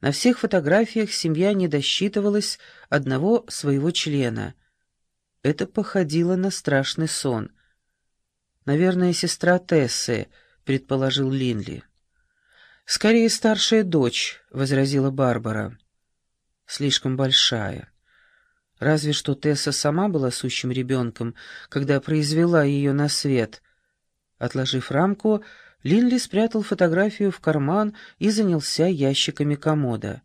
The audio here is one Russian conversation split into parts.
На всех фотографиях семья не досчитывалась одного своего члена. Это походило на страшный сон. «Наверное, сестра Тессы», — предположил Линли. «Скорее, старшая дочь», — возразила Барбара. «Слишком большая. Разве что Тесса сама была сущим ребенком, когда произвела ее на свет». Отложив рамку, Линли спрятал фотографию в карман и занялся ящиками комода.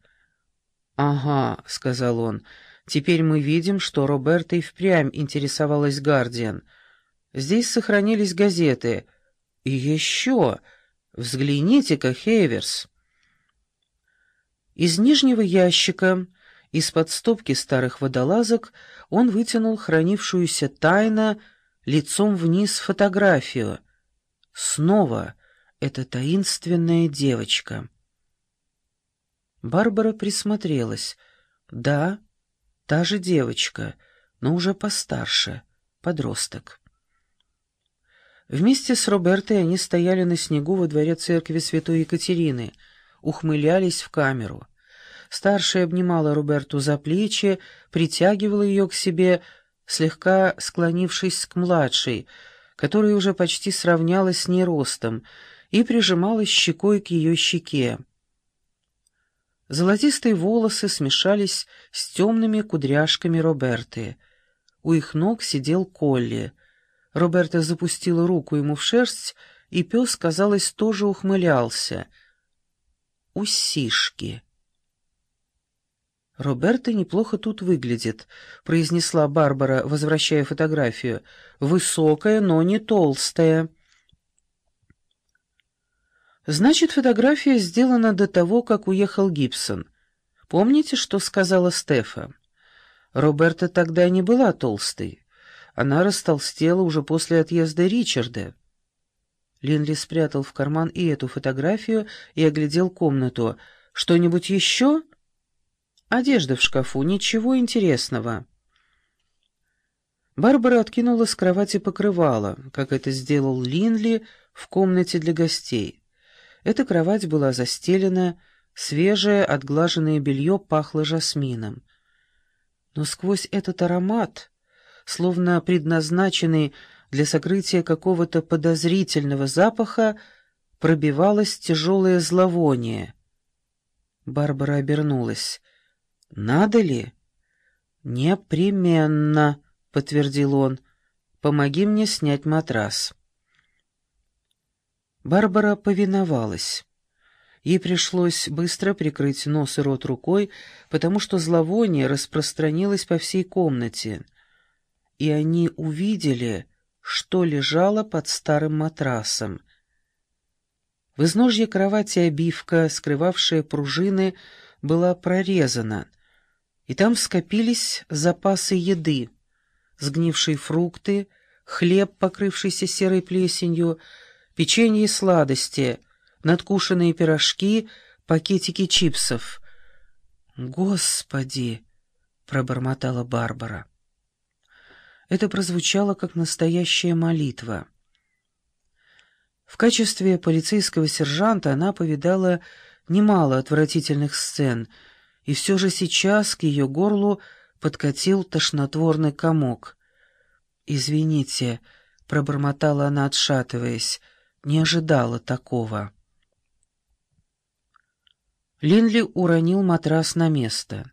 «Ага», — сказал он, — «теперь мы видим, что Роберта и впрямь интересовалась «Гардиан». Здесь сохранились газеты. И еще... Взгляните-ка, Хейверс». Из нижнего ящика, из-под стопки старых водолазок, он вытянул хранившуюся тайно лицом вниз фотографию. Снова эта таинственная девочка. Барбара присмотрелась. Да, та же девочка, но уже постарше, подросток. Вместе с Робертой они стояли на снегу во дворе церкви святой Екатерины, ухмылялись в камеру. Старшая обнимала Роберту за плечи, притягивала ее к себе, слегка склонившись к младшей, которая уже почти сравнялась с ней ростом, и прижималась щекой к ее щеке. Золотистые волосы смешались с темными кудряшками Роберты. У их ног сидел Колли. Роберта запустила руку ему в шерсть, и пес, казалось, тоже ухмылялся. «Усишки!» «Роберта неплохо тут выглядит», — произнесла Барбара, возвращая фотографию. «Высокая, но не толстая». Значит, фотография сделана до того, как уехал Гибсон. Помните, что сказала Стефа? Роберта тогда не была толстой. Она растолстела уже после отъезда Ричарда. Линли спрятал в карман и эту фотографию и оглядел комнату. «Что-нибудь еще?» «Одежда в шкафу, ничего интересного». Барбара откинула с кровати покрывало, как это сделал Линли в комнате для гостей. Эта кровать была застелена, свежее, отглаженное белье пахло жасмином. Но сквозь этот аромат, словно предназначенный для сокрытия какого-то подозрительного запаха, пробивалось тяжелое зловоние. Барбара обернулась. «Надо ли?» «Непременно», — подтвердил он. «Помоги мне снять матрас». Барбара повиновалась. Ей пришлось быстро прикрыть нос и рот рукой, потому что зловоние распространилось по всей комнате. И они увидели, что лежало под старым матрасом. В изножье кровати обивка, скрывавшая пружины, была прорезана, и там скопились запасы еды, сгнившие фрукты, хлеб, покрывшийся серой плесенью, печенье и сладости, надкушенные пирожки, пакетики чипсов. «Господи!» — пробормотала Барбара. Это прозвучало как настоящая молитва. В качестве полицейского сержанта она повидала немало отвратительных сцен, и все же сейчас к ее горлу подкатил тошнотворный комок. «Извините», — пробормотала она, отшатываясь, — не ожидала такого. Линли уронил матрас на место.